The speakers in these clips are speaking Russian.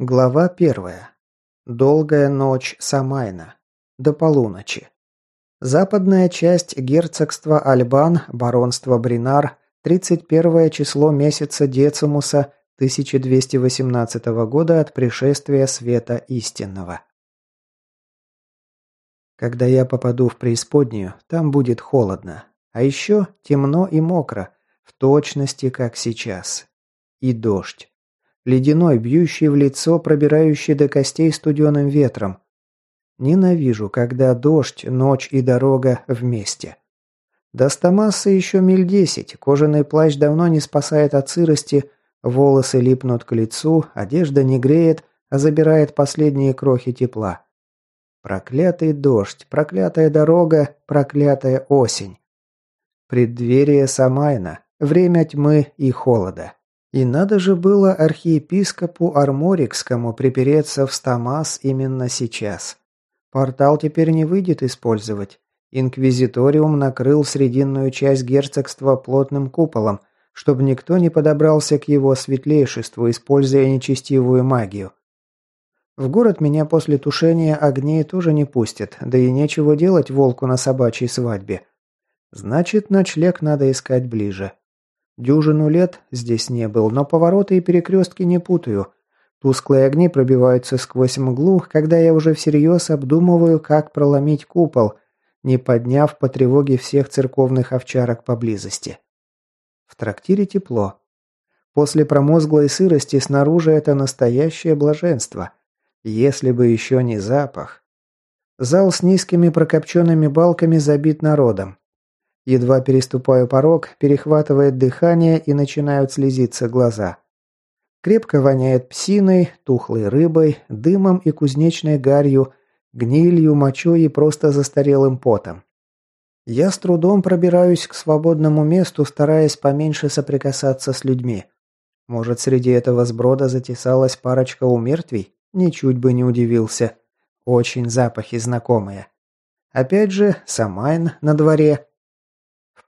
Глава первая. Долгая ночь Самайна. До полуночи. Западная часть герцогства Альбан, баронство Бринар, 31 число месяца Децимуса 1218 года от пришествия света истинного. Когда я попаду в преисподнюю, там будет холодно. А еще темно и мокро, в точности, как сейчас. И дождь. Ледяной, бьющий в лицо, пробирающий до костей студеным ветром. Ненавижу, когда дождь, ночь и дорога вместе. До Стамаса еще миль десять, кожаный плащ давно не спасает от сырости, волосы липнут к лицу, одежда не греет, а забирает последние крохи тепла. Проклятый дождь, проклятая дорога, проклятая осень. Преддверие Самайна, время тьмы и холода. И надо же было архиепископу Арморикскому припереться в Стамас именно сейчас. Портал теперь не выйдет использовать. Инквизиториум накрыл срединную часть герцогства плотным куполом, чтобы никто не подобрался к его светлейшеству, используя нечестивую магию. В город меня после тушения огней тоже не пустят, да и нечего делать волку на собачьей свадьбе. Значит, ночлег надо искать ближе. Дюжину лет здесь не был, но повороты и перекрестки не путаю. Тусклые огни пробиваются сквозь мглу, когда я уже всерьез обдумываю, как проломить купол, не подняв по тревоге всех церковных овчарок поблизости. В трактире тепло. После промозглой сырости снаружи это настоящее блаженство. Если бы еще не запах. Зал с низкими прокопченными балками забит народом. Едва переступаю порог, перехватывает дыхание и начинают слезиться глаза. Крепко воняет псиной, тухлой рыбой, дымом и кузнечной гарью, гнилью, мочой и просто застарелым потом. Я с трудом пробираюсь к свободному месту, стараясь поменьше соприкасаться с людьми. Может, среди этого сброда затесалась парочка умертвий? Ничуть бы не удивился. Очень запахи знакомые. Опять же, Самайн на дворе.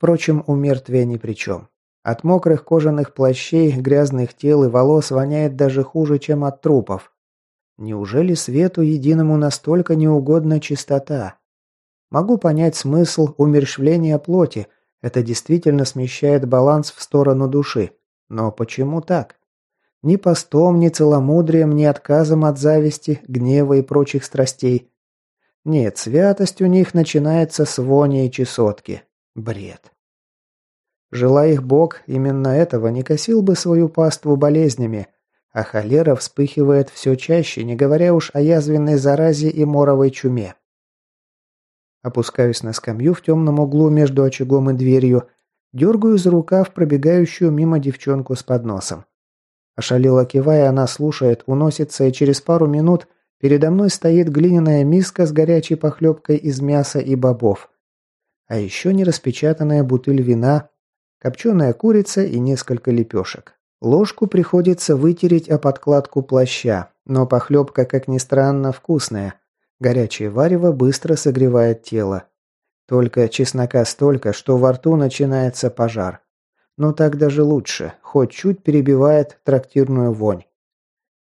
Впрочем, у мертвия ни при чем. От мокрых кожаных плащей, грязных тел и волос воняет даже хуже, чем от трупов. Неужели свету единому настолько неугодна чистота? Могу понять смысл умерщвления плоти. Это действительно смещает баланс в сторону души. Но почему так? Ни постом, ни целомудрием, ни отказом от зависти, гнева и прочих страстей. Нет, святость у них начинается с вони и чесотки. Бред. Желая их Бог, именно этого не косил бы свою паству болезнями, а холера вспыхивает все чаще, не говоря уж о язвенной заразе и моровой чуме. Опускаюсь на скамью в темном углу между очагом и дверью, дергаю за рукав пробегающую мимо девчонку с подносом. Ошалела кивая, она слушает, уносится, и через пару минут передо мной стоит глиняная миска с горячей похлебкой из мяса и бобов. А еще не распечатанная бутыль вина, копченая курица и несколько лепешек. Ложку приходится вытереть о подкладку плаща, но похлебка, как ни странно, вкусная. Горячее варево быстро согревает тело. Только чеснока столько, что во рту начинается пожар. Но так даже лучше, хоть чуть перебивает трактирную вонь.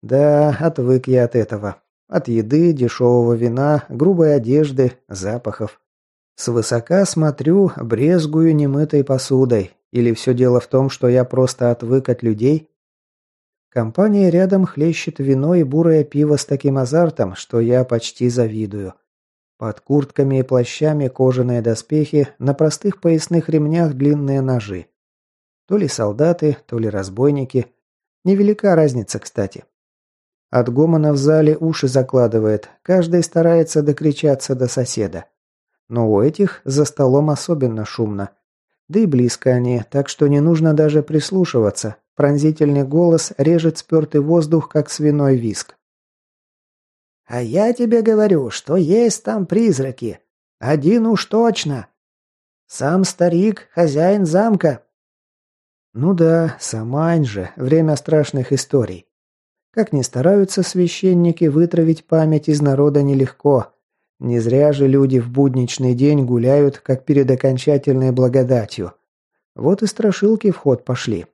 Да, отвык я от этого. От еды, дешевого вина, грубой одежды, запахов. Свысока смотрю, брезгую немытой посудой. Или все дело в том, что я просто отвык от людей? Компания рядом хлещет вино и бурое пиво с таким азартом, что я почти завидую. Под куртками и плащами кожаные доспехи, на простых поясных ремнях длинные ножи. То ли солдаты, то ли разбойники. Невелика разница, кстати. От гомона в зале уши закладывает, каждый старается докричаться до соседа. Но у этих за столом особенно шумно. Да и близко они, так что не нужно даже прислушиваться. Пронзительный голос режет спертый воздух, как свиной виск. «А я тебе говорю, что есть там призраки. Один уж точно. Сам старик, хозяин замка». Ну да, Самань же, время страшных историй. Как ни стараются священники вытравить память из народа нелегко. Не зря же люди в будничный день гуляют, как перед окончательной благодатью. Вот и страшилки в ход пошли.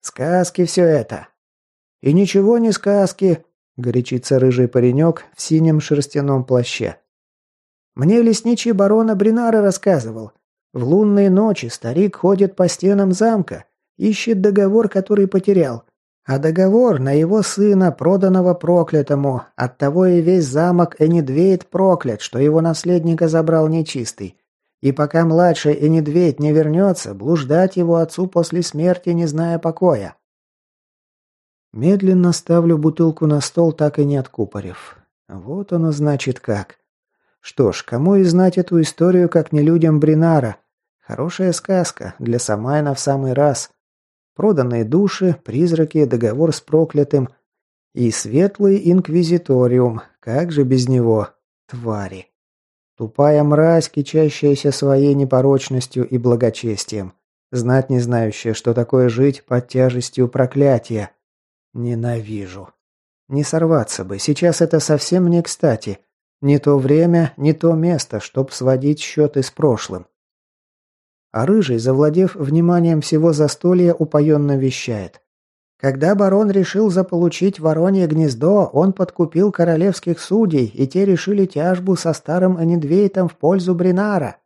«Сказки все это!» И ничего не сказки, горячится рыжий паренек в синем шерстяном плаще. Мне лесничий барона Бринара рассказывал. В лунные ночи старик ходит по стенам замка, ищет договор, который потерял. А договор на его сына, проданного проклятому, оттого и весь замок Энидвейд проклят, что его наследника забрал нечистый. И пока младший Энидвейд не вернется, блуждать его отцу после смерти, не зная покоя. Медленно ставлю бутылку на стол, так и не откупорив. Вот оно значит как. Что ж, кому и знать эту историю, как не людям Бринара. Хорошая сказка, для Самайна в самый раз. Проданные души, призраки, договор с проклятым. И светлый инквизиториум, как же без него, твари. Тупая мразь, кичащаяся своей непорочностью и благочестием. Знать не знающая, что такое жить под тяжестью проклятия. Ненавижу. Не сорваться бы, сейчас это совсем не кстати. Не то время, не то место, чтоб сводить счеты с прошлым. А Рыжий, завладев вниманием всего застолья, упоенно вещает. Когда барон решил заполучить воронье гнездо, он подкупил королевских судей, и те решили тяжбу со старым Энидвейтом в пользу Бринара.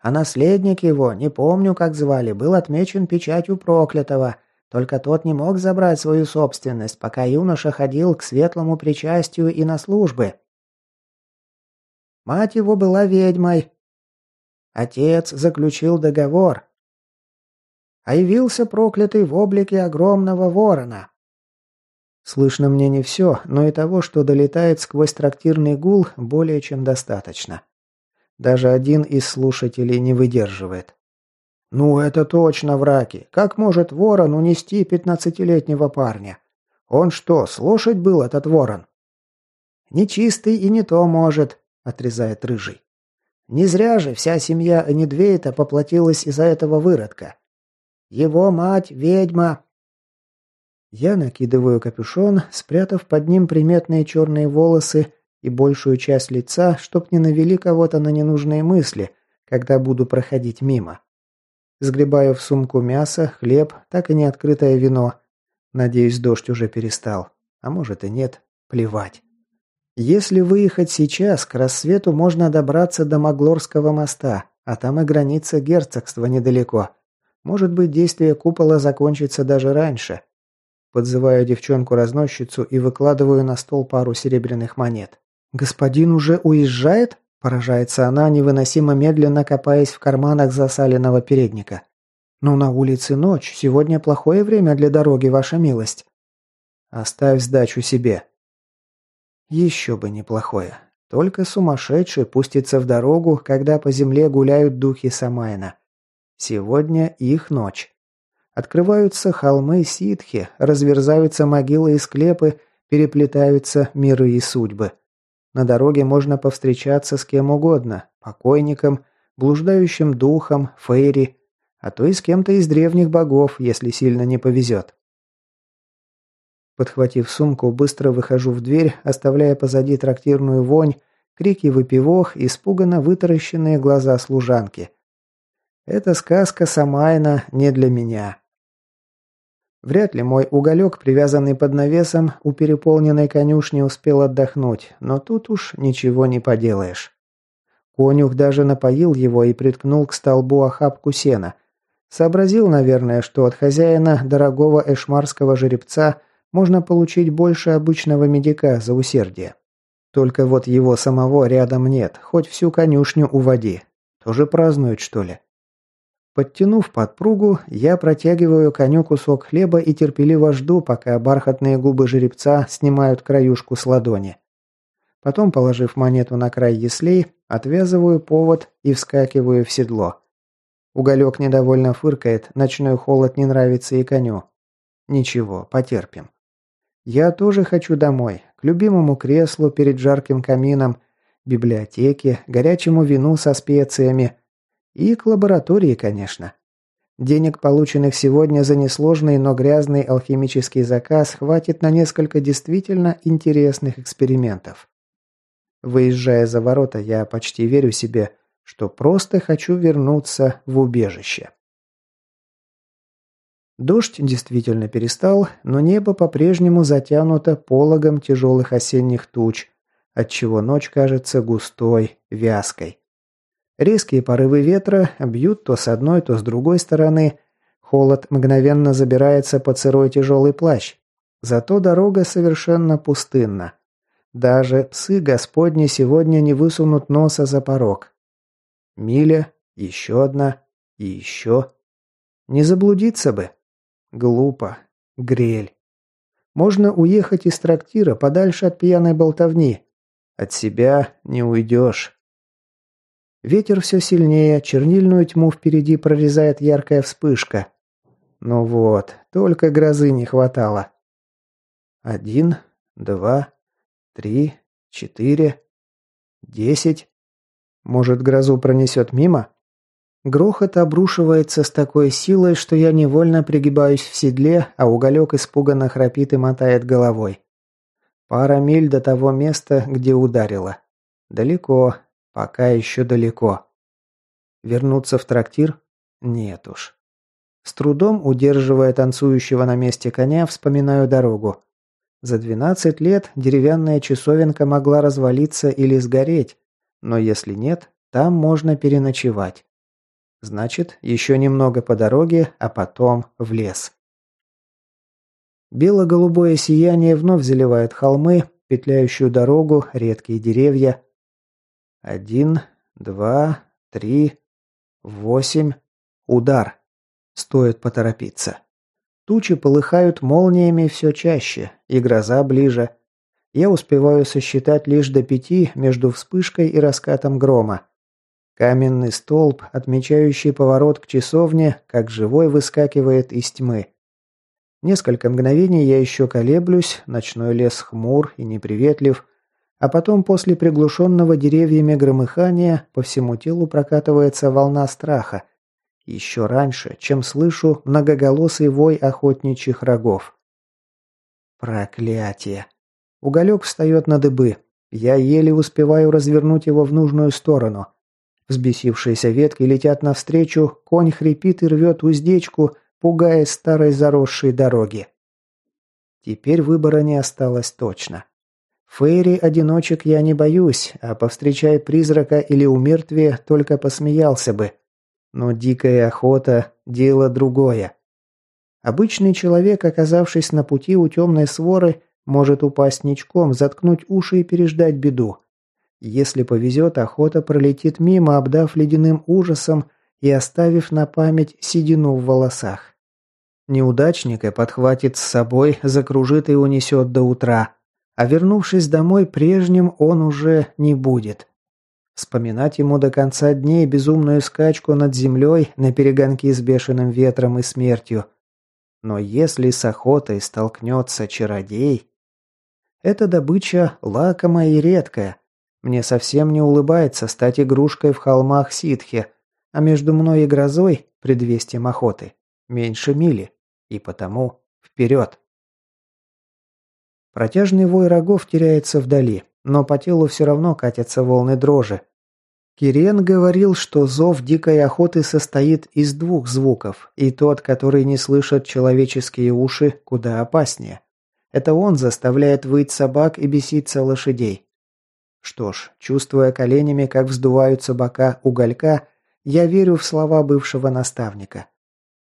А наследник его, не помню, как звали, был отмечен печатью проклятого, только тот не мог забрать свою собственность, пока юноша ходил к светлому причастию и на службы. Мать его была ведьмой. Отец заключил договор. А явился проклятый в облике огромного ворона. Слышно мне не все, но и того, что долетает сквозь трактирный гул, более чем достаточно. Даже один из слушателей не выдерживает. «Ну, это точно враки. Как может ворон унести пятнадцатилетнего парня? Он что, слушать был этот ворон?» «Нечистый и не то может», — отрезает рыжий. «Не зря же вся семья Недвейта поплатилась из-за этого выродка. Его мать — ведьма». Я накидываю капюшон, спрятав под ним приметные черные волосы и большую часть лица, чтоб не навели кого-то на ненужные мысли, когда буду проходить мимо. Сгребаю в сумку мясо, хлеб, так и не открытое вино. Надеюсь, дождь уже перестал. А может и нет. Плевать. Если выехать сейчас, к рассвету можно добраться до Маглорского моста, а там и граница герцогства недалеко. Может быть, действие купола закончится даже раньше. Подзываю девчонку-разносчицу и выкладываю на стол пару серебряных монет. «Господин уже уезжает?» Поражается она, невыносимо медленно копаясь в карманах засаленного передника. «Ну, на улице ночь. Сегодня плохое время для дороги, ваша милость». «Оставь сдачу себе». Еще бы неплохое. Только сумасшедший пустится в дорогу, когда по земле гуляют духи Самайна. Сегодня их ночь. Открываются холмы ситхи, разверзаются могилы и склепы, переплетаются миры и судьбы. На дороге можно повстречаться с кем угодно – покойником, блуждающим духом, фейри, а то и с кем-то из древних богов, если сильно не повезет. Подхватив сумку, быстро выхожу в дверь, оставляя позади трактирную вонь, крики выпивох, испуганно вытаращенные глаза служанки. Эта сказка Самайна не для меня. Вряд ли мой уголек, привязанный под навесом, у переполненной конюшни успел отдохнуть, но тут уж ничего не поделаешь. Конюх даже напоил его и приткнул к столбу охапку сена. Сообразил, наверное, что от хозяина дорогого эшмарского жеребца можно получить больше обычного медика за усердие. Только вот его самого рядом нет, хоть всю конюшню уводи. Тоже празднуют, что ли? Подтянув подпругу, я протягиваю коню кусок хлеба и терпеливо жду, пока бархатные губы жеребца снимают краюшку с ладони. Потом, положив монету на край яслей, отвязываю повод и вскакиваю в седло. Уголек недовольно фыркает, ночной холод не нравится и коню. Ничего, потерпим. Я тоже хочу домой, к любимому креслу перед жарким камином, библиотеке, горячему вину со специями – и к лаборатории, конечно. Денег, полученных сегодня за несложный, но грязный алхимический заказ, хватит на несколько действительно интересных экспериментов. Выезжая за ворота, я почти верю себе, что просто хочу вернуться в убежище. Дождь действительно перестал, но небо по-прежнему затянуто пологом тяжелых осенних туч, отчего ночь кажется густой, вязкой. Резкие порывы ветра бьют то с одной, то с другой стороны. Холод мгновенно забирается под сырой тяжелый плащ. Зато дорога совершенно пустынна. Даже псы Господни сегодня не высунут носа за порог. Миля, еще одна и еще. Не заблудиться бы. Глупо. Грель. Можно уехать из трактира подальше от пьяной болтовни. От себя не уйдешь. Ветер все сильнее, чернильную тьму впереди прорезает яркая вспышка. Ну вот, только грозы не хватало. Один, два, три, четыре, десять. Может, грозу пронесет мимо? Грохот обрушивается с такой силой, что я невольно пригибаюсь в седле, а уголек испуганно храпит и мотает головой. Пара миль до того места, где ударило. Далеко, пока еще далеко. Вернуться в трактир? Нет уж. С трудом, удерживая танцующего на месте коня, вспоминаю дорогу. За 12 лет деревянная часовенка могла развалиться или сгореть, но если нет, там можно переночевать. Значит, еще немного по дороге, а потом в лес. Бело-голубое сияние вновь заливает холмы, петляющую дорогу, редкие деревья. Один, два, три, восемь. Удар. Стоит поторопиться. Тучи полыхают молниями все чаще, и гроза ближе. Я успеваю сосчитать лишь до пяти между вспышкой и раскатом грома. Каменный столб, отмечающий поворот к часовне, как живой выскакивает из тьмы. Несколько мгновений я еще колеблюсь, ночной лес хмур и неприветлив, а потом после приглушенного деревьями громыхания по всему телу прокатывается волна страха. Еще раньше, чем слышу многоголосый вой охотничьих рогов. Проклятие. Уголек встает на дыбы. Я еле успеваю развернуть его в нужную сторону. Взбесившиеся ветки летят навстречу, конь хрипит и рвет уздечку, пугая старой заросшей дороги. Теперь выбора не осталось точно. Фейри-одиночек я не боюсь, а повстречая призрака или умертвие, только посмеялся бы. Но дикая охота – дело другое. Обычный человек, оказавшись на пути у темной своры, может упасть ничком, заткнуть уши и переждать беду. Если повезет, охота пролетит мимо, обдав ледяным ужасом и оставив на память седину в волосах. Неудачника подхватит с собой, закружит и унесет до утра, а вернувшись домой прежним он уже не будет. Вспоминать ему до конца дней безумную скачку над землей на перегонки с бешеным ветром и смертью. Но если с охотой столкнется чародей... Эта добыча лакомая и редкая, мне совсем не улыбается стать игрушкой в холмах ситхи, а между мной и грозой, предвестием охоты, меньше мили, и потому вперед. Протяжный вой рогов теряется вдали, но по телу все равно катятся волны дрожи. Кирен говорил, что зов дикой охоты состоит из двух звуков, и тот, который не слышат человеческие уши, куда опаснее. Это он заставляет выть собак и беситься лошадей. Что ж, чувствуя коленями, как вздуваются бока уголька, я верю в слова бывшего наставника.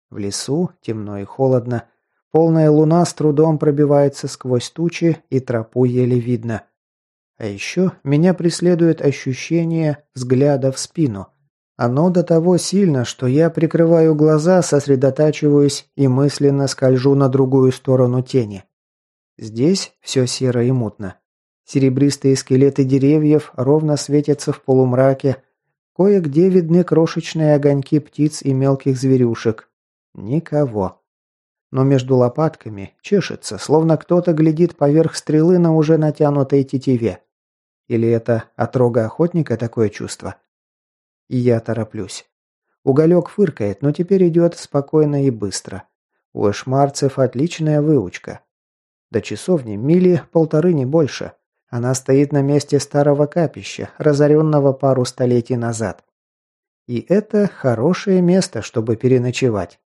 В лесу темно и холодно. Полная луна с трудом пробивается сквозь тучи, и тропу еле видно. А еще меня преследует ощущение взгляда в спину. Оно до того сильно, что я прикрываю глаза, сосредотачиваюсь и мысленно скольжу на другую сторону тени. Здесь все серо и мутно. Серебристые скелеты деревьев ровно светятся в полумраке. Кое-где видны крошечные огоньки птиц и мелких зверюшек. Никого. Но между лопатками чешется, словно кто-то глядит поверх стрелы на уже натянутой тетиве. Или это от рога охотника такое чувство? И я тороплюсь. Уголек фыркает, но теперь идет спокойно и быстро. У эшмарцев отличная выучка. До часовни мили полторы не больше. Она стоит на месте старого капища, разоренного пару столетий назад. И это хорошее место, чтобы переночевать.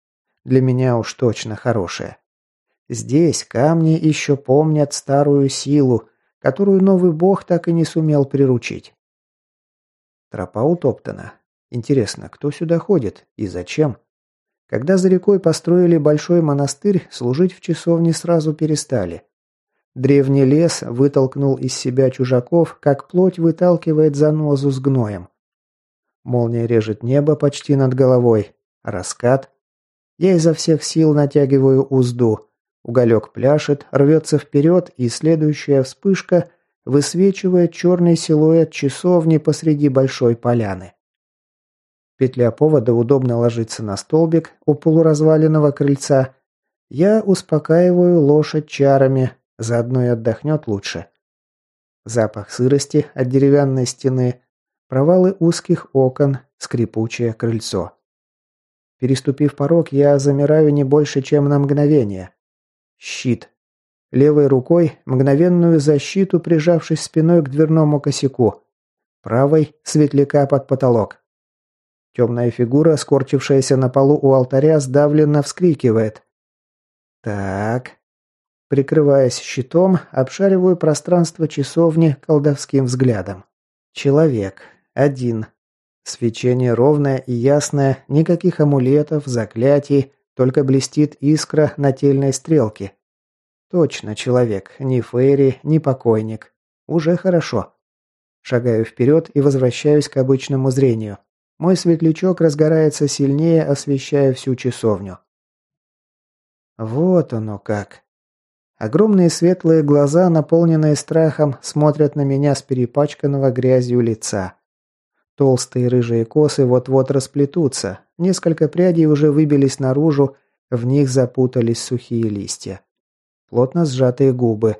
для меня уж точно хорошее. Здесь камни еще помнят старую силу, которую новый бог так и не сумел приручить. Тропа утоптана. Интересно, кто сюда ходит и зачем? Когда за рекой построили большой монастырь, служить в часовне сразу перестали. Древний лес вытолкнул из себя чужаков, как плоть выталкивает занозу с гноем. Молния режет небо почти над головой. Раскат. Я изо всех сил натягиваю узду. Уголек пляшет, рвется вперед, и следующая вспышка высвечивает черный силуэт часовни посреди большой поляны. Петля повода удобно ложится на столбик у полуразваленного крыльца. Я успокаиваю лошадь чарами, заодно и отдохнет лучше. Запах сырости от деревянной стены, провалы узких окон, скрипучее крыльцо. Переступив порог, я замираю не больше, чем на мгновение. Щит. Левой рукой мгновенную защиту, прижавшись спиной к дверному косяку. Правой – светляка под потолок. Темная фигура, скорчившаяся на полу у алтаря, сдавленно вскрикивает. «Так...» Прикрываясь щитом, обшариваю пространство часовни колдовским взглядом. Человек. Один. Свечение ровное и ясное, никаких амулетов, заклятий, только блестит искра нательной стрелки. Точно человек, ни фейри, ни покойник. Уже хорошо. Шагаю вперед и возвращаюсь к обычному зрению. Мой светлячок разгорается сильнее, освещая всю часовню. Вот оно как. Огромные светлые глаза, наполненные страхом, смотрят на меня с перепачканного грязью лица. Толстые рыжие косы вот-вот расплетутся, несколько прядей уже выбились наружу, в них запутались сухие листья. Плотно сжатые губы.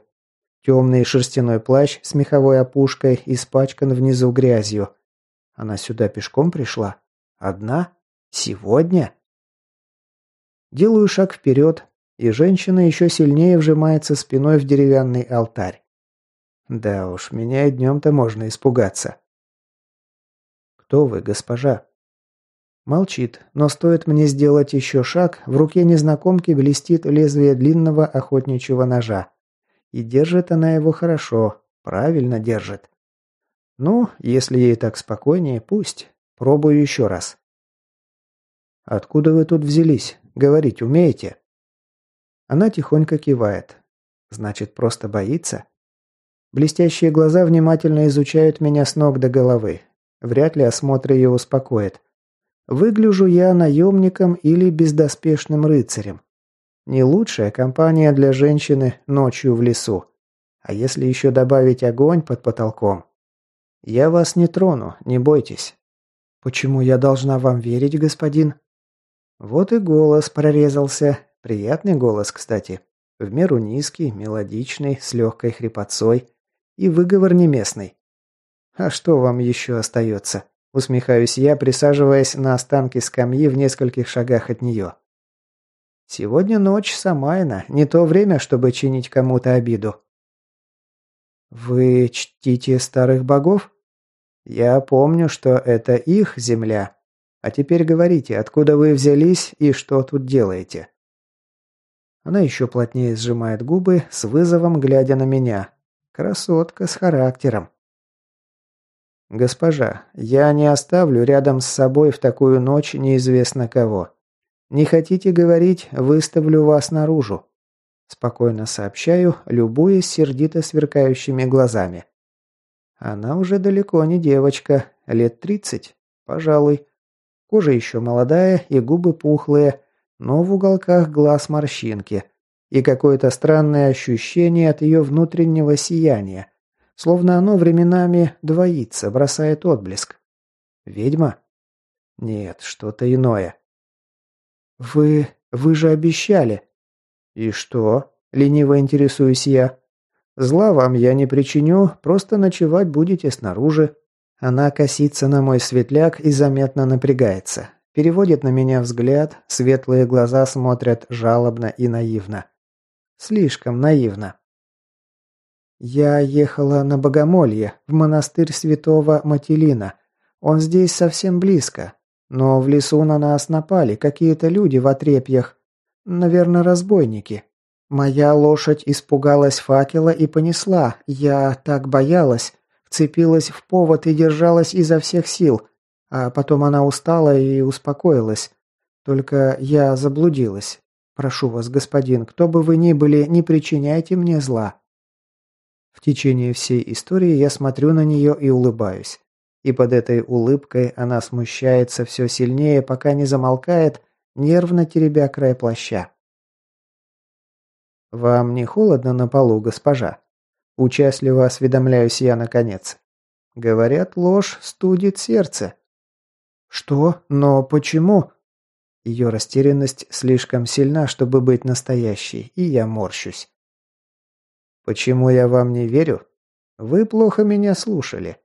Темный шерстяной плащ с меховой опушкой испачкан внизу грязью. Она сюда пешком пришла? Одна? Сегодня? Делаю шаг вперед, и женщина еще сильнее вжимается спиной в деревянный алтарь. Да уж, меня и днем-то можно испугаться. «Кто вы, госпожа?» Молчит, но стоит мне сделать еще шаг, в руке незнакомки блестит лезвие длинного охотничьего ножа. И держит она его хорошо, правильно держит. Ну, если ей так спокойнее, пусть. Пробую еще раз. «Откуда вы тут взялись? Говорить умеете?» Она тихонько кивает. «Значит, просто боится?» Блестящие глаза внимательно изучают меня с ног до головы. Вряд ли осмотр ее успокоит. Выгляжу я наемником или бездоспешным рыцарем. Не лучшая компания для женщины ночью в лесу. А если еще добавить огонь под потолком, «Я вас не трону, не бойтесь». «Почему я должна вам верить, господин?» Вот и голос прорезался. Приятный голос, кстати. В меру низкий, мелодичный, с легкой хрипотцой. И выговор не местный. «А что вам еще остается?» Усмехаюсь я, присаживаясь на останки скамьи в нескольких шагах от нее. «Сегодня ночь Самайна, не то время, чтобы чинить кому-то обиду. «Вы чтите старых богов?» «Я помню, что это их земля. А теперь говорите, откуда вы взялись и что тут делаете?» Она еще плотнее сжимает губы, с вызовом глядя на меня. Красотка с характером. «Госпожа, я не оставлю рядом с собой в такую ночь неизвестно кого. Не хотите говорить, выставлю вас наружу. Спокойно сообщаю, любуясь сердито сверкающими глазами. Она уже далеко не девочка, лет тридцать, пожалуй. Кожа еще молодая и губы пухлые, но в уголках глаз морщинки. И какое-то странное ощущение от ее внутреннего сияния, словно оно временами двоится, бросает отблеск. Ведьма? Нет, что-то иное. «Вы... вы же обещали!» «И что?» – лениво интересуюсь я. «Зла вам я не причиню, просто ночевать будете снаружи». Она косится на мой светляк и заметно напрягается. Переводит на меня взгляд, светлые глаза смотрят жалобно и наивно. Слишком наивно. Я ехала на Богомолье, в монастырь святого Матилина. Он здесь совсем близко. Но в лесу на нас напали какие-то люди в отрепьях. Наверное, разбойники. Моя лошадь испугалась факела и понесла. Я так боялась. Вцепилась в повод и держалась изо всех сил. А потом она устала и успокоилась. Только я заблудилась. Прошу вас, господин, кто бы вы ни были, не причиняйте мне зла. В течение всей истории я смотрю на нее и улыбаюсь. И под этой улыбкой она смущается все сильнее, пока не замолкает, нервно теребя край плаща. «Вам не холодно на полу, госпожа?» Участливо осведомляюсь я наконец. Говорят, ложь студит сердце. Что? Но почему? Ее растерянность слишком сильна, чтобы быть настоящей, и я морщусь. Почему я вам не верю? Вы плохо меня слушали.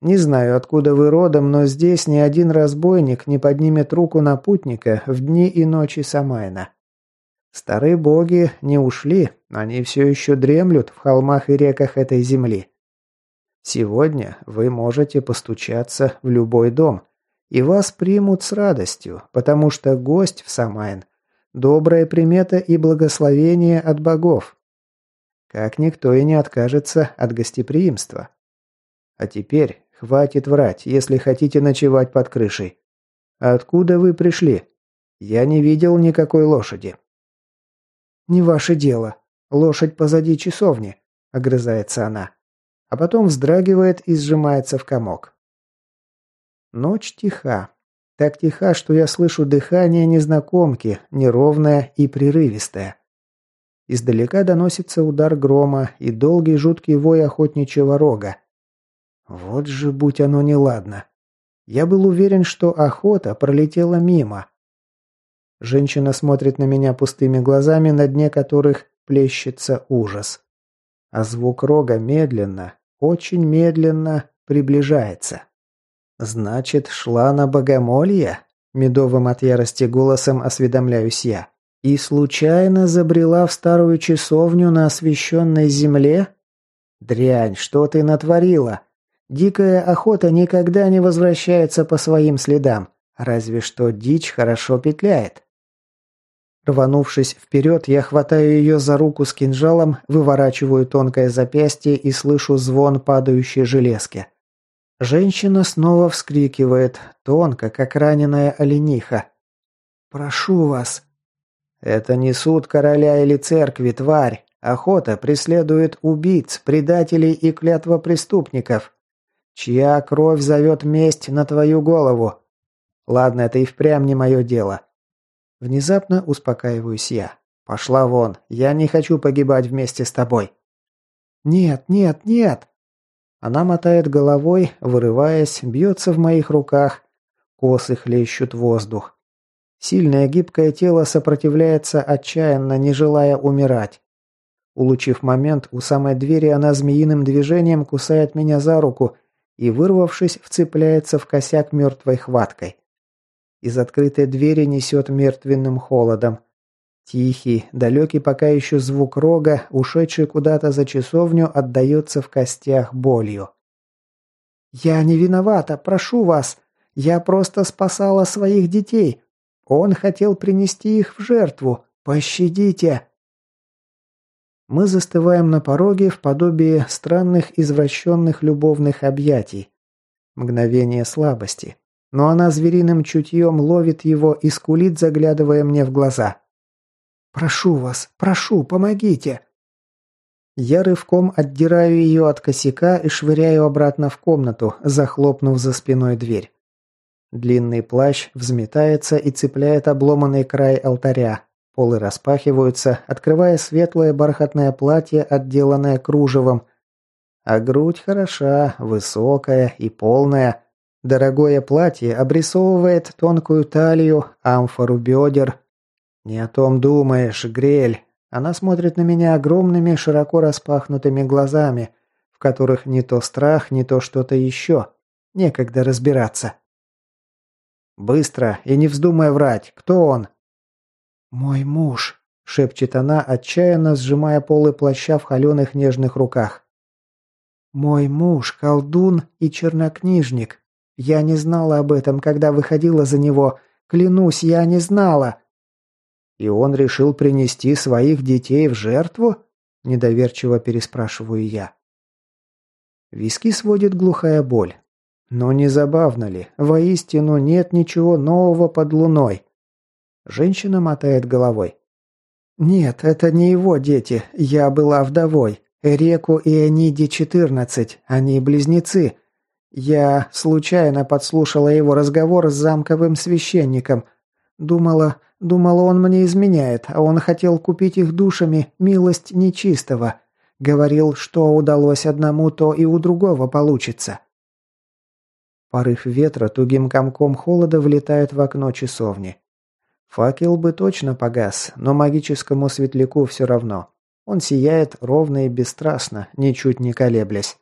Не знаю, откуда вы родом, но здесь ни один разбойник не поднимет руку на путника в дни и ночи Самайна. Старые боги не ушли, они все еще дремлют в холмах и реках этой земли. Сегодня вы можете постучаться в любой дом, и вас примут с радостью, потому что гость в Самайн – добрая примета и благословение от богов. Как никто и не откажется от гостеприимства. А теперь хватит врать, если хотите ночевать под крышей. Откуда вы пришли? Я не видел никакой лошади. «Не ваше дело. Лошадь позади часовни», – огрызается она. А потом вздрагивает и сжимается в комок. Ночь тиха. Так тиха, что я слышу дыхание незнакомки, неровное и прерывистое. Издалека доносится удар грома и долгий жуткий вой охотничьего рога. Вот же будь оно неладно. Я был уверен, что охота пролетела мимо, Женщина смотрит на меня пустыми глазами, на дне которых плещется ужас. А звук рога медленно, очень медленно приближается. «Значит, шла на богомолье?» Медовым от ярости голосом осведомляюсь я. «И случайно забрела в старую часовню на освященной земле?» «Дрянь, что ты натворила? Дикая охота никогда не возвращается по своим следам, разве что дичь хорошо петляет». Рванувшись вперед, я хватаю ее за руку с кинжалом, выворачиваю тонкое запястье и слышу звон падающей железки. Женщина снова вскрикивает, тонко, как раненая олениха. «Прошу вас». «Это не суд короля или церкви, тварь. Охота преследует убийц, предателей и клятвопреступников. Чья кровь зовет месть на твою голову? Ладно, это и впрямь не мое дело. Внезапно успокаиваюсь я. «Пошла вон, я не хочу погибать вместе с тобой». «Нет, нет, нет!» Она мотает головой, вырываясь, бьется в моих руках. Косы хлещут воздух. Сильное гибкое тело сопротивляется отчаянно, не желая умирать. Улучив момент, у самой двери она змеиным движением кусает меня за руку и, вырвавшись, вцепляется в косяк мертвой хваткой. Из открытой двери несет мертвенным холодом. Тихий, далекий пока еще звук рога, ушедший куда-то за часовню, отдается в костях болью. «Я не виновата, прошу вас. Я просто спасала своих детей. Он хотел принести их в жертву. Пощадите!» Мы застываем на пороге в подобии странных извращенных любовных объятий. Мгновение слабости но она звериным чутьем ловит его и скулит, заглядывая мне в глаза. «Прошу вас, прошу, помогите!» Я рывком отдираю ее от косяка и швыряю обратно в комнату, захлопнув за спиной дверь. Длинный плащ взметается и цепляет обломанный край алтаря. Полы распахиваются, открывая светлое бархатное платье, отделанное кружевом. А грудь хороша, высокая и полная, Дорогое платье обрисовывает тонкую талию, амфору бедер. Не о том думаешь, Грель. Она смотрит на меня огромными, широко распахнутыми глазами, в которых не то страх, не то что-то еще. Некогда разбираться. «Быстро и не вздумай врать. Кто он?» «Мой муж», — шепчет она, отчаянно сжимая полы плаща в холеных нежных руках. «Мой муж, колдун и чернокнижник. Я не знала об этом, когда выходила за него. Клянусь, я не знала. И он решил принести своих детей в жертву? Недоверчиво переспрашиваю я. Виски сводит глухая боль. Но не забавно ли? Воистину нет ничего нового под луной. Женщина мотает головой. «Нет, это не его дети. Я была вдовой. Реку и Эниде 14. Они близнецы. Я случайно подслушала его разговор с замковым священником. Думала, думала, он мне изменяет, а он хотел купить их душами милость нечистого. Говорил, что удалось одному, то и у другого получится. Порыв ветра тугим комком холода влетает в окно часовни. Факел бы точно погас, но магическому светляку все равно. Он сияет ровно и бесстрастно, ничуть не колеблясь.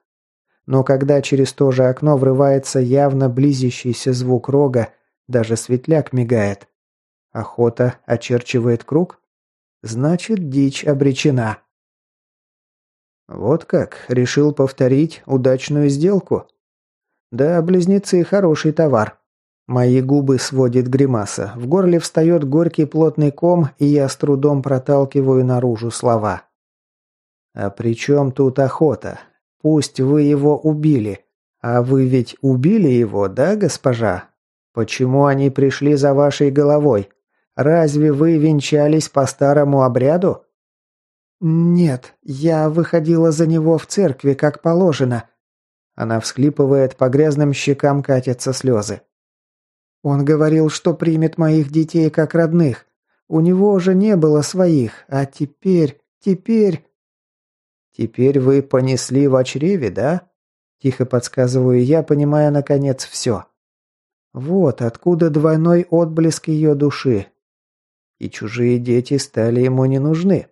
Но когда через то же окно врывается явно близящийся звук рога, даже светляк мигает. Охота очерчивает круг? Значит, дичь обречена. Вот как, решил повторить удачную сделку? Да, близнецы хороший товар. Мои губы сводит гримаса, в горле встает горький плотный ком, и я с трудом проталкиваю наружу слова. «А при чем тут охота? Пусть вы его убили. А вы ведь убили его, да, госпожа? Почему они пришли за вашей головой? Разве вы венчались по старому обряду?» «Нет, я выходила за него в церкви, как положено». Она всхлипывает, по грязным щекам катятся слезы. Он говорил, что примет моих детей как родных. У него уже не было своих, а теперь, теперь... Теперь вы понесли в чреве, да? Тихо подсказываю я, понимая наконец все. Вот откуда двойной отблеск ее души. И чужие дети стали ему не нужны.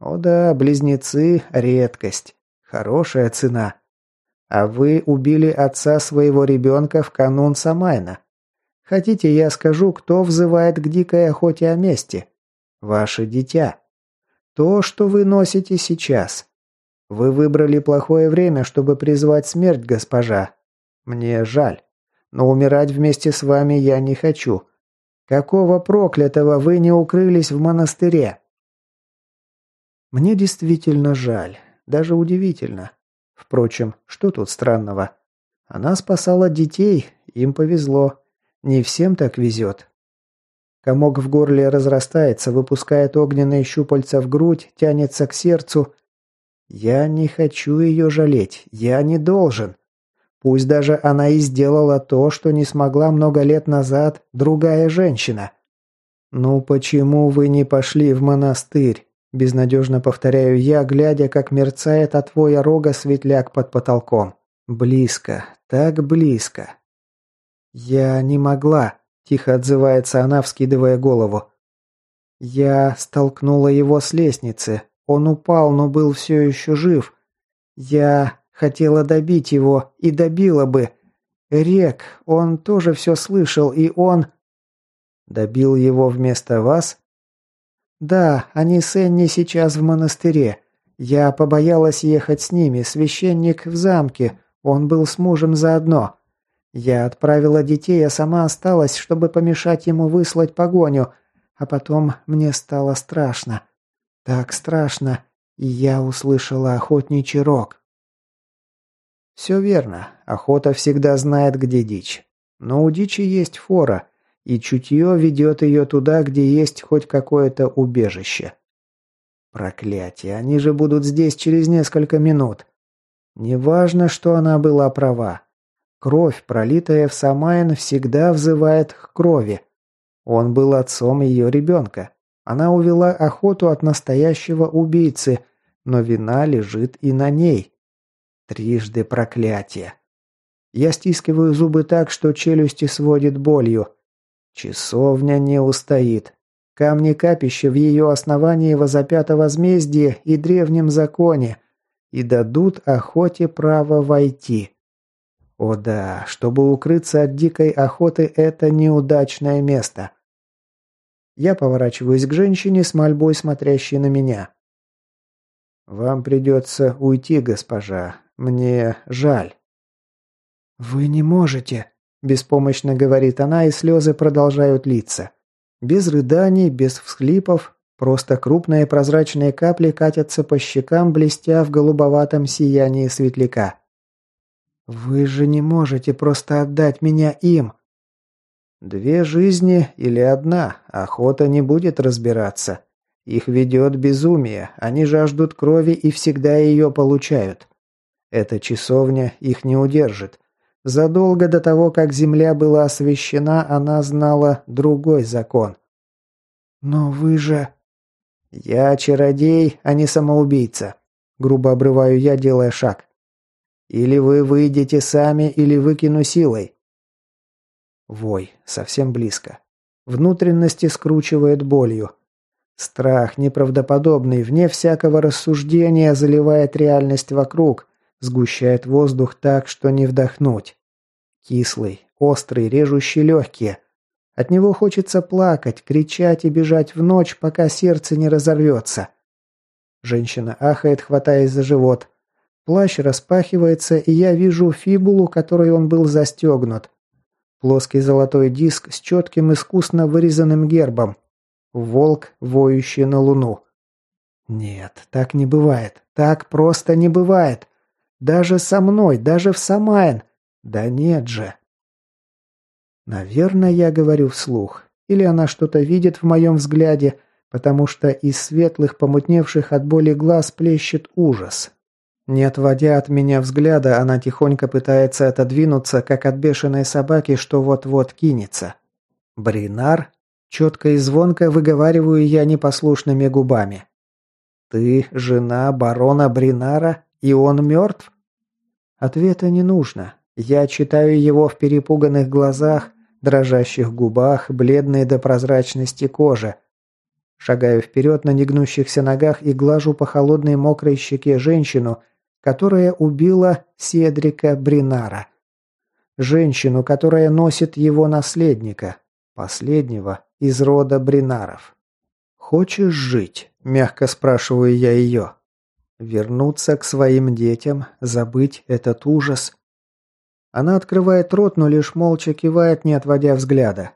О да, близнецы – редкость. Хорошая цена. А вы убили отца своего ребенка в канун Самайна. Хотите, я скажу, кто взывает к дикой охоте о мести? Ваше дитя. То, что вы носите сейчас. Вы выбрали плохое время, чтобы призвать смерть, госпожа. Мне жаль. Но умирать вместе с вами я не хочу. Какого проклятого вы не укрылись в монастыре? Мне действительно жаль. Даже удивительно. Впрочем, что тут странного? Она спасала детей, им повезло. Не всем так везет. Комок в горле разрастается, выпускает огненные щупальца в грудь, тянется к сердцу. Я не хочу ее жалеть, я не должен. Пусть даже она и сделала то, что не смогла много лет назад другая женщина. «Ну почему вы не пошли в монастырь?» Безнадежно повторяю я, глядя, как мерцает от твоя рога светляк под потолком. Близко, так близко. «Я не могла», – тихо отзывается она, вскидывая голову. «Я столкнула его с лестницы. Он упал, но был все еще жив. Я хотела добить его и добила бы. Рек, он тоже все слышал, и он...» «Добил его вместо вас?» «Да, они с Энни сейчас в монастыре. Я побоялась ехать с ними, священник в замке, он был с мужем заодно. Я отправила детей, а сама осталась, чтобы помешать ему выслать погоню, а потом мне стало страшно. Так страшно, и я услышала охотничий рог. Все верно, охота всегда знает, где дичь. Но у дичи есть фора, и чутье ведет ее туда, где есть хоть какое-то убежище. Проклятие, они же будут здесь через несколько минут. Неважно, что она была права. Кровь, пролитая в Самайн, всегда взывает к крови. Он был отцом ее ребенка. Она увела охоту от настоящего убийцы, но вина лежит и на ней. Трижды проклятие. Я стискиваю зубы так, что челюсти сводит болью. Часовня не устоит. Камни капища в ее основании возопят о возмездии и древнем законе и дадут охоте право войти. О да, чтобы укрыться от дикой охоты, это неудачное место. Я поворачиваюсь к женщине с мольбой, смотрящей на меня. «Вам придется уйти, госпожа. Мне жаль». «Вы не можете», – беспомощно говорит она, и слезы продолжают литься. Без рыданий, без всхлипов, Просто крупные прозрачные капли катятся по щекам, блестя в голубоватом сиянии светляка. «Вы же не можете просто отдать меня им!» «Две жизни или одна, охота не будет разбираться. Их ведет безумие, они жаждут крови и всегда ее получают. Эта часовня их не удержит. Задолго до того, как земля была освящена, она знала другой закон. «Но вы же...» «Я чародей, а не самоубийца», — грубо обрываю я, делая шаг. «Или вы выйдете сами, или выкину силой». Вой, совсем близко. Внутренности скручивает болью. Страх неправдоподобный, вне всякого рассуждения, заливает реальность вокруг, сгущает воздух так, что не вдохнуть. Кислый, острый, режущий легкие. От него хочется плакать, кричать и бежать в ночь, пока сердце не разорвется. Женщина ахает, хватаясь за живот. Плащ распахивается, и я вижу фибулу, которой он был застегнут. Плоский золотой диск с четким искусно вырезанным гербом. Волк, воющий на луну. Нет, так не бывает. Так просто не бывает. Даже со мной, даже в Самайн. Да нет же. Наверное, я говорю вслух. Или она что-то видит в моем взгляде, потому что из светлых, помутневших от боли глаз плещет ужас. Не отводя от меня взгляда, она тихонько пытается отодвинуться, как от бешеной собаки, что вот-вот кинется. «Бринар?» Четко и звонко выговариваю я непослушными губами. «Ты жена барона Бринара, и он мертв?» Ответа не нужно. Я читаю его в перепуганных глазах, дрожащих губах, бледной до прозрачности кожи. Шагаю вперед на негнущихся ногах и глажу по холодной мокрой щеке женщину, которая убила Седрика Бринара. Женщину, которая носит его наследника, последнего из рода Бринаров. «Хочешь жить?» – мягко спрашиваю я ее. «Вернуться к своим детям, забыть этот ужас?» Она открывает рот, но лишь молча кивает, не отводя взгляда.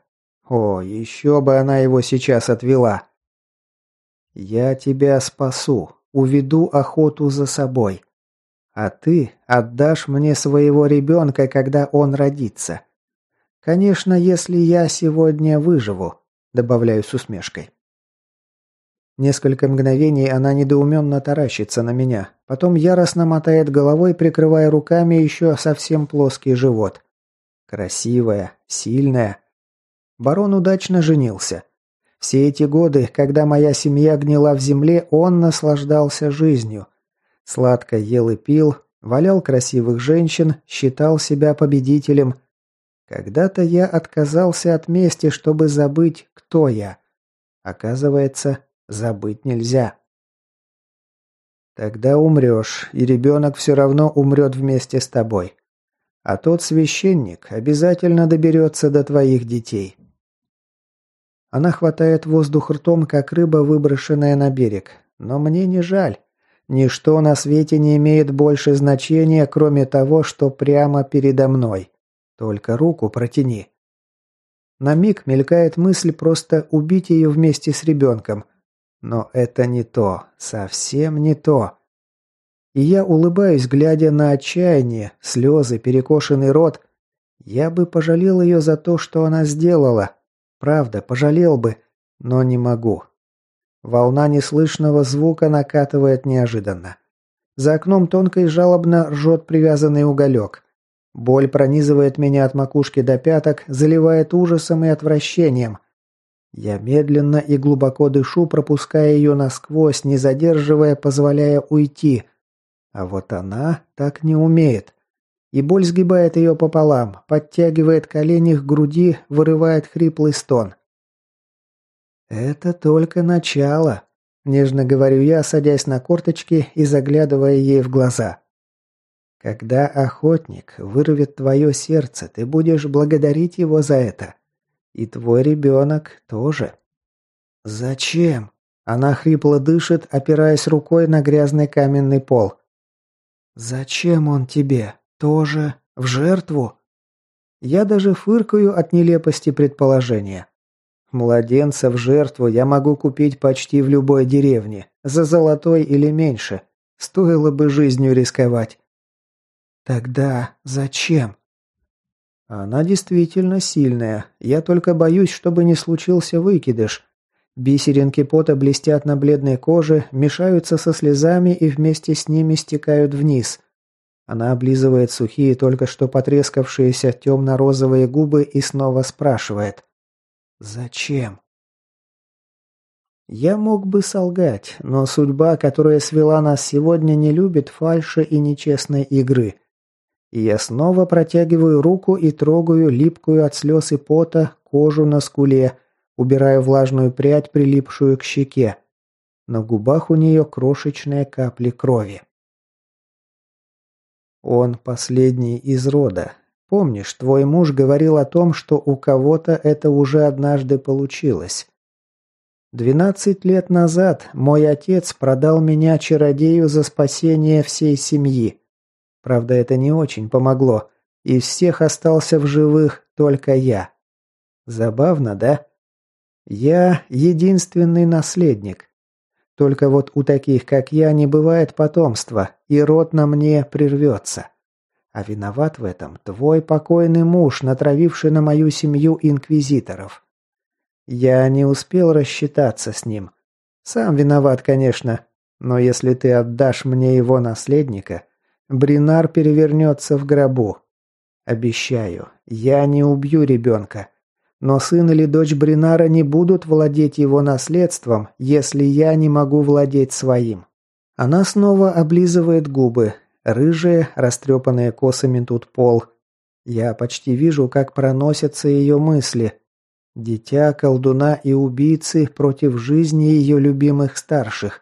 О, еще бы она его сейчас отвела. «Я тебя спасу, уведу охоту за собой. А ты отдашь мне своего ребенка, когда он родится. Конечно, если я сегодня выживу добавляю с усмешкой. Несколько мгновений она недоуменно таращится на меня, потом яростно мотает головой, прикрывая руками еще совсем плоский живот. Красивая, сильная. Барон удачно женился. Все эти годы, когда моя семья гнила в земле, он наслаждался жизнью. Сладко ел и пил, валял красивых женщин, считал себя победителем – когда-то я отказался от мести, чтобы забыть, кто я. Оказывается, забыть нельзя. Тогда умрешь, и ребенок все равно умрет вместе с тобой. А тот священник обязательно доберется до твоих детей. Она хватает воздух ртом, как рыба, выброшенная на берег. Но мне не жаль. Ничто на свете не имеет больше значения, кроме того, что прямо передо мной. Только руку протяни. На миг мелькает мысль просто убить ее вместе с ребенком. Но это не то, совсем не то. И я улыбаюсь, глядя на отчаяние, слезы, перекошенный рот. Я бы пожалел ее за то, что она сделала. Правда, пожалел бы, но не могу. Волна неслышного звука накатывает неожиданно. За окном тонко и жалобно ржет привязанный уголек. Боль пронизывает меня от макушки до пяток, заливает ужасом и отвращением. Я медленно и глубоко дышу, пропуская ее насквозь, не задерживая, позволяя уйти. А вот она так не умеет. И боль сгибает ее пополам, подтягивает колени к груди, вырывает хриплый стон. «Это только начало», – нежно говорю я, садясь на корточки и заглядывая ей в глаза. Когда охотник вырвет твое сердце, ты будешь благодарить его за это. И твой ребенок тоже. Зачем? Она хрипло дышит, опираясь рукой на грязный каменный пол. Зачем он тебе? Тоже в жертву? Я даже фыркаю от нелепости предположения. Младенца в жертву я могу купить почти в любой деревне, за золотой или меньше. Стоило бы жизнью рисковать. Тогда зачем? Она действительно сильная. Я только боюсь, чтобы не случился выкидыш. Бисеринки пота блестят на бледной коже, мешаются со слезами и вместе с ними стекают вниз. Она облизывает сухие, только что потрескавшиеся темно-розовые губы и снова спрашивает. «Зачем?» Я мог бы солгать, но судьба, которая свела нас сегодня, не любит фальши и нечестной игры. И я снова протягиваю руку и трогаю липкую от слез и пота кожу на скуле, убираю влажную прядь, прилипшую к щеке. На губах у нее крошечные капли крови. Он последний из рода. Помнишь, твой муж говорил о том, что у кого-то это уже однажды получилось. Двенадцать лет назад мой отец продал меня чародею за спасение всей семьи. Правда, это не очень помогло. Из всех остался в живых только я. Забавно, да? Я единственный наследник. Только вот у таких, как я, не бывает потомства, и род на мне прервется. А виноват в этом твой покойный муж, натравивший на мою семью инквизиторов. Я не успел рассчитаться с ним. Сам виноват, конечно, но если ты отдашь мне его наследника, Бринар перевернется в гробу. Обещаю, я не убью ребенка. Но сын или дочь Бринара не будут владеть его наследством, если я не могу владеть своим. Она снова облизывает губы. Рыжие, растрепанные косами тут пол. Я почти вижу, как проносятся ее мысли. Дитя, колдуна и убийцы против жизни ее любимых старших.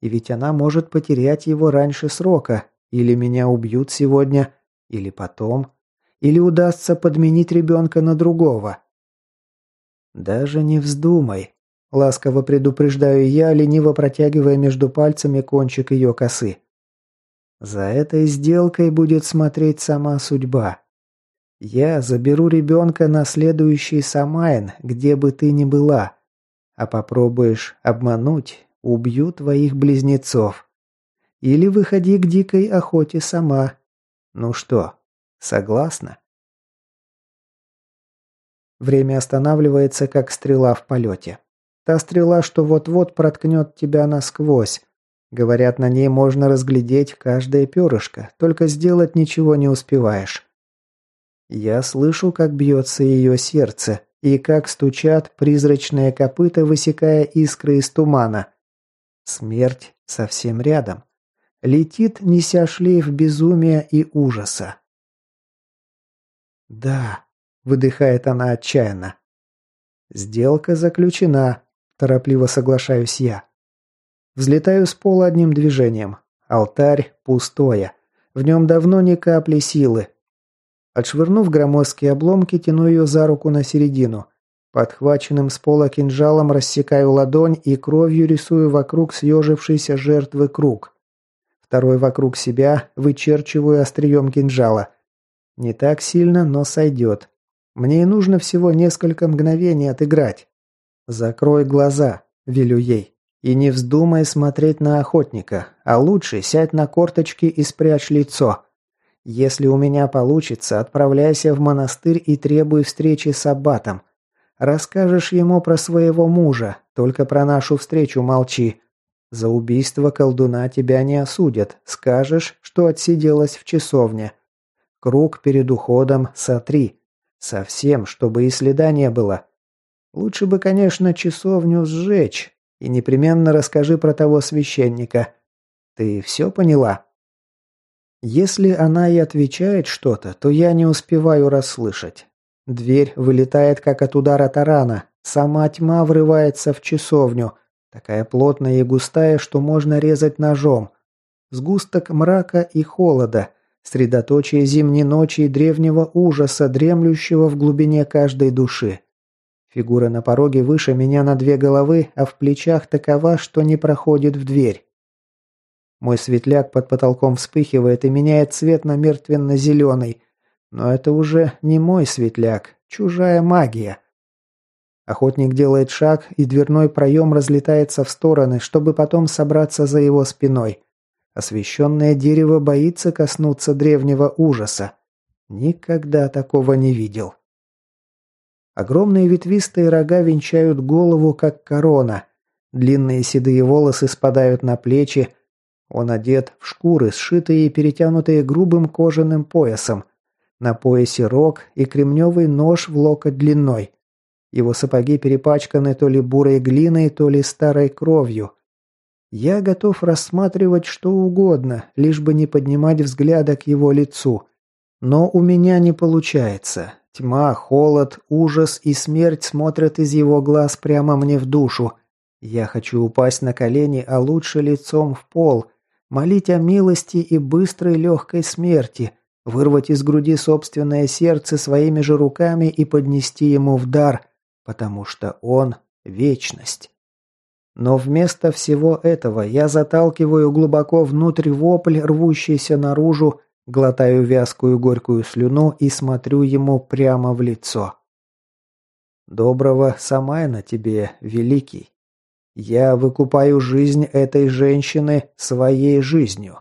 И ведь она может потерять его раньше срока. Или меня убьют сегодня, или потом. Или удастся подменить ребенка на другого. Даже не вздумай. Ласково предупреждаю я, лениво протягивая между пальцами кончик ее косы. За этой сделкой будет смотреть сама судьба. Я заберу ребенка на следующий Самайн, где бы ты ни была. А попробуешь обмануть, убью твоих близнецов. Или выходи к дикой охоте сама. Ну что, согласна? Время останавливается, как стрела в полете. Та стрела, что вот-вот проткнет тебя насквозь. Говорят, на ней можно разглядеть каждое перышко, только сделать ничего не успеваешь. Я слышу, как бьется ее сердце, и как стучат призрачные копыта, высекая искры из тумана. Смерть совсем рядом. Летит, неся шлейф безумия и ужаса. «Да», — выдыхает она отчаянно. «Сделка заключена», — торопливо соглашаюсь я. Взлетаю с пола одним движением. Алтарь пустое. В нем давно ни капли силы, Отшвырнув громоздкие обломки, тяну ее за руку на середину. Подхваченным с пола кинжалом рассекаю ладонь и кровью рисую вокруг съежившейся жертвы круг. Второй вокруг себя вычерчиваю острием кинжала. Не так сильно, но сойдет. Мне нужно всего несколько мгновений отыграть. «Закрой глаза», — велю ей. «И не вздумай смотреть на охотника, а лучше сядь на корточки и спрячь лицо. Если у меня получится, отправляйся в монастырь и требуй встречи с аббатом. Расскажешь ему про своего мужа, только про нашу встречу молчи. За убийство колдуна тебя не осудят. Скажешь, что отсиделась в часовне. Круг перед уходом сотри. Совсем, чтобы и следа не было. Лучше бы, конечно, часовню сжечь. И непременно расскажи про того священника. Ты все поняла?» Если она и отвечает что-то, то я не успеваю расслышать. Дверь вылетает как от удара тарана. Сама тьма врывается в часовню, такая плотная и густая, что можно резать ножом. Сгусток мрака и холода, средоточие зимней ночи и древнего ужаса, дремлющего в глубине каждой души. Фигура на пороге выше меня на две головы, а в плечах такова, что не проходит в дверь. Мой светляк под потолком вспыхивает и меняет цвет на мертвенно-зеленый. Но это уже не мой светляк, чужая магия. Охотник делает шаг, и дверной проем разлетается в стороны, чтобы потом собраться за его спиной. Освещенное дерево боится коснуться древнего ужаса. Никогда такого не видел. Огромные ветвистые рога венчают голову, как корона. Длинные седые волосы спадают на плечи. Он одет в шкуры, сшитые и перетянутые грубым кожаным поясом. На поясе рог и кремневый нож в локоть длиной. Его сапоги перепачканы то ли бурой глиной, то ли старой кровью. Я готов рассматривать что угодно, лишь бы не поднимать взгляда к его лицу. Но у меня не получается. Тьма, холод, ужас и смерть смотрят из его глаз прямо мне в душу. Я хочу упасть на колени, а лучше лицом в пол, молить о милости и быстрой легкой смерти, вырвать из груди собственное сердце своими же руками и поднести ему в дар, потому что он – вечность. Но вместо всего этого я заталкиваю глубоко внутрь вопль, рвущийся наружу, глотаю вязкую горькую слюну и смотрю ему прямо в лицо. «Доброго Самайна тебе, великий. Я выкупаю жизнь этой женщины своей жизнью».